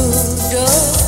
good.